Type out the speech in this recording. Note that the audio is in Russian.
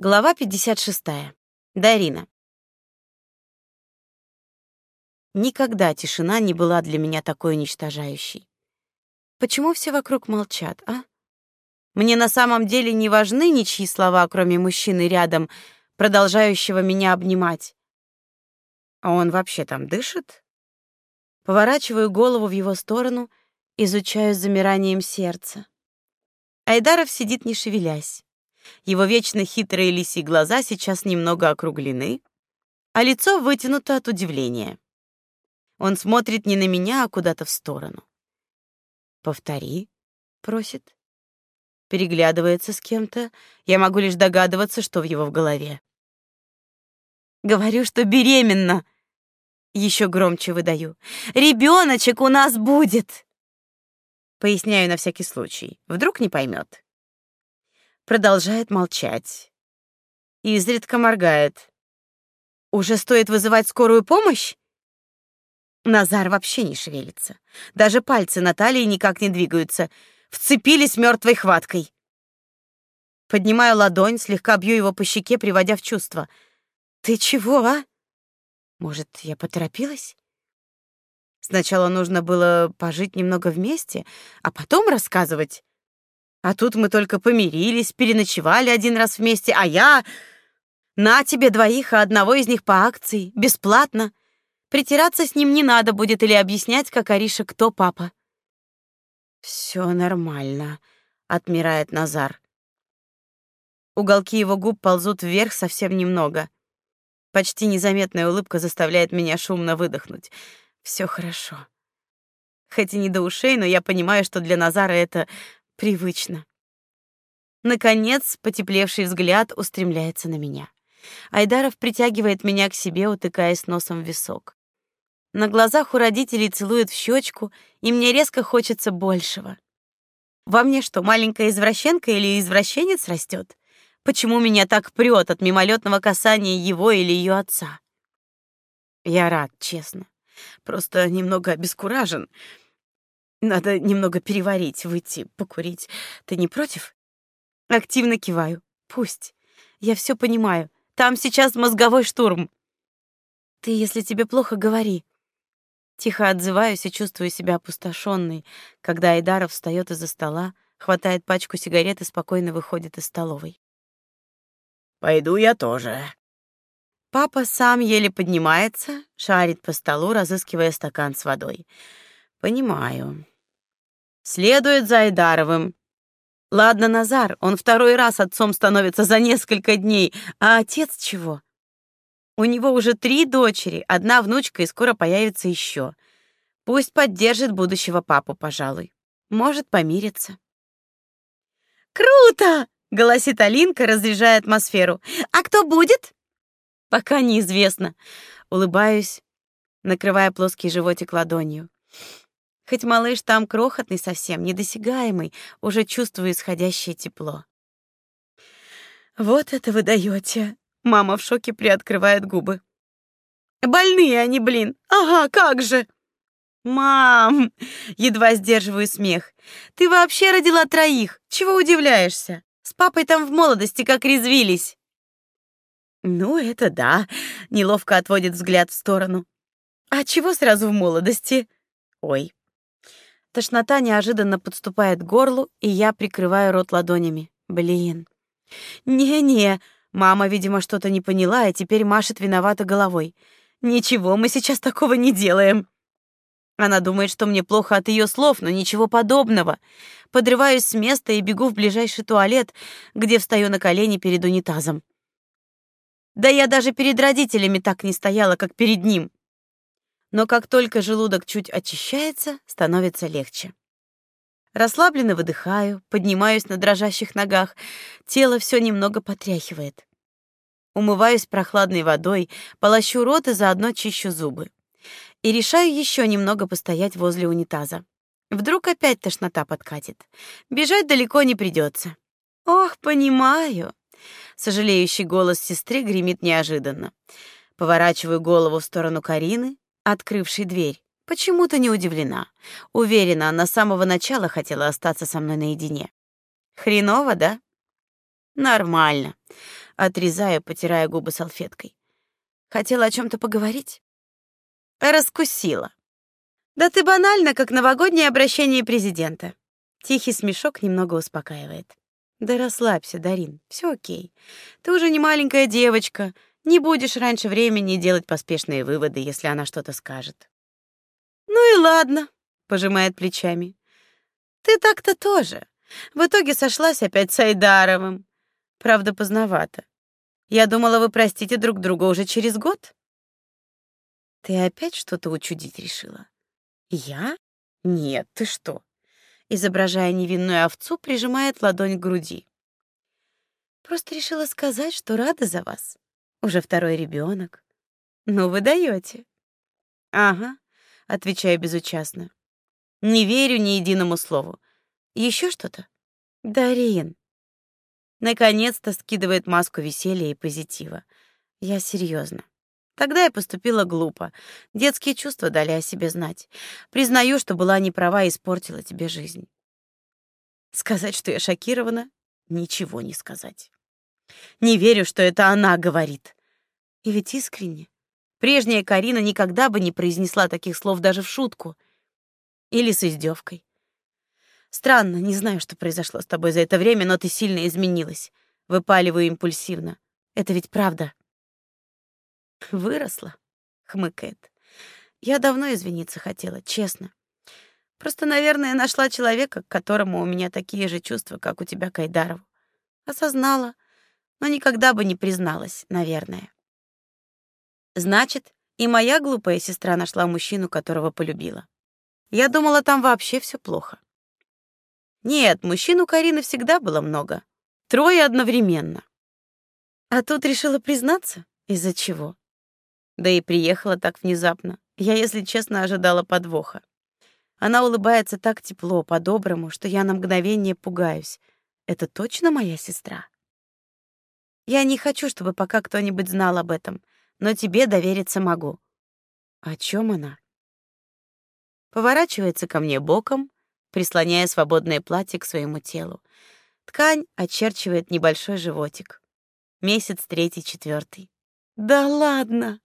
Глава 56. Дарина. Никогда тишина не была для меня такой уничтожающей. Почему все вокруг молчат, а? Мне на самом деле не важны ничьи слова, кроме мужчины рядом, продолжающего меня обнимать. А он вообще там дышит? Поворачиваю голову в его сторону, изучаю замиранием сердца. Айдаров сидит не шевелясь. Его вечно хитрые лисьи глаза сейчас немного округлены, а лицо вытянуто от удивления. Он смотрит не на меня, а куда-то в сторону. «Повтори», — просит. Переглядывается с кем-то. Я могу лишь догадываться, что в его в голове. «Говорю, что беременна!» Еще громче выдаю. «Ребеночек у нас будет!» Поясняю на всякий случай. Вдруг не поймет продолжает молчать. Изредка моргает. Уже стоит вызывать скорую помощь? Назар вообще не шевелится. Даже пальцы Натальи никак не двигаются, вцепились мертвой хваткой. Поднимаю ладонь, слегка бью его по щеке, приводя в чувство. Ты чего, а? Может, я поторопилась? Сначала нужно было пожить немного вместе, а потом рассказывать. А тут мы только помирились, переночевали один раз вместе, а я... На тебе двоих, а одного из них по акции, бесплатно. Притираться с ним не надо будет или объяснять, как Ариша, кто папа. Все нормально, отмирает Назар. Уголки его губ ползут вверх совсем немного. Почти незаметная улыбка заставляет меня шумно выдохнуть. Все хорошо. Хоть и не до ушей, но я понимаю, что для Назара это Привычно. Наконец, потеплевший взгляд устремляется на меня. Айдаров притягивает меня к себе, утыкаясь носом в висок. На глазах у родителей целует в щечку, и мне резко хочется большего. Во мне что, маленькая извращенка или извращенец растет? Почему меня так прет от мимолетного касания его или ее отца? Я рад, честно. Просто немного обескуражен. Надо немного переварить, выйти, покурить. Ты не против? Активно киваю. Пусть. Я все понимаю. Там сейчас мозговой штурм. Ты, если тебе плохо, говори. Тихо отзываюсь и чувствую себя опустошенной, когда Айдаров встает из-за стола, хватает пачку сигарет и спокойно выходит из столовой. Пойду я тоже. Папа сам еле поднимается, шарит по столу, разыскивая стакан с водой. Понимаю. Следует за Айдаровым. Ладно, Назар, он второй раз отцом становится за несколько дней, а отец чего? У него уже три дочери, одна внучка и скоро появится еще. Пусть поддержит будущего папу, пожалуй. Может, помириться. Круто, голосит Алинка, разряжая атмосферу. А кто будет? Пока неизвестно. Улыбаюсь, накрывая плоский животик ладонью. Хоть малыш там крохотный совсем, недосягаемый, уже чувствую исходящее тепло. Вот это вы даёте. Мама в шоке приоткрывает губы. Больные они, блин. Ага, как же. Мам, едва сдерживаю смех. Ты вообще родила троих. Чего удивляешься? С папой там в молодости как резвились. Ну, это да, неловко отводит взгляд в сторону. А чего сразу в молодости? Ой, Тошнота неожиданно подступает к горлу, и я прикрываю рот ладонями. Блин. Не-не, мама, видимо, что-то не поняла и теперь машет виновато головой. Ничего, мы сейчас такого не делаем. Она думает, что мне плохо от ее слов, но ничего подобного. Подрываюсь с места и бегу в ближайший туалет, где встаю на колени перед унитазом. Да я даже перед родителями так не стояла, как перед ним но как только желудок чуть очищается, становится легче. Расслабленно выдыхаю, поднимаюсь на дрожащих ногах, тело все немного потряхивает. Умываюсь прохладной водой, полощу рот и заодно чищу зубы. И решаю еще немного постоять возле унитаза. Вдруг опять тошнота подкатит. Бежать далеко не придется. Ох, понимаю. Сожалеющий голос сестры гремит неожиданно. Поворачиваю голову в сторону Карины, открывшей дверь. Почему-то не удивлена. Уверена, она с самого начала хотела остаться со мной наедине. Хреново, да? Нормально. Отрезаю, потирая губы салфеткой. Хотела о чем то поговорить? Раскусила. Да ты банально, как новогоднее обращение президента. Тихий смешок немного успокаивает. Да расслабься, Дарин, все окей. Ты уже не маленькая девочка, не будешь раньше времени делать поспешные выводы, если она что-то скажет. Ну и ладно, пожимает плечами. Ты так-то тоже. В итоге сошлась опять с Айдаровым. Правда, поздновато. Я думала, вы простите друг друга уже через год. Ты опять что-то учудить решила? Я? Нет, ты что? изображая невинную овцу, прижимает ладонь к груди. Просто решила сказать, что рада за вас. Уже второй ребенок. Ну вы даете. Ага, отвечаю безучастно. Не верю ни единому слову. Еще что-то? Дарин. Наконец-то скидывает маску веселья и позитива. Я серьезно. Тогда я поступила глупо. Детские чувства дали о себе знать. Признаю, что была не права и испортила тебе жизнь. Сказать, что я шокирована, ничего не сказать. Не верю, что это она говорит. И ведь искренне. Прежняя Карина никогда бы не произнесла таких слов даже в шутку или с издевкой. Странно, не знаю, что произошло с тобой за это время, но ты сильно изменилась. Выпаливаю импульсивно. Это ведь правда. Выросла, хмыкает. Я давно извиниться хотела, честно. Просто, наверное, нашла человека, к которому у меня такие же чувства, как у тебя к Айдарову. Осознала, но никогда бы не призналась, наверное. Значит, и моя глупая сестра нашла мужчину, которого полюбила. Я думала, там вообще все плохо. Нет, мужчин у Карины всегда было много. Трое одновременно. А тут решила признаться, из-за чего? Да и приехала так внезапно. Я, если честно, ожидала подвоха. Она улыбается так тепло, по-доброму, что я на мгновение пугаюсь. Это точно моя сестра? Я не хочу, чтобы пока кто-нибудь знал об этом, но тебе довериться могу. О чем она? Поворачивается ко мне боком, прислоняя свободное платье к своему телу. Ткань очерчивает небольшой животик. Месяц третий, четвертый. Да ладно.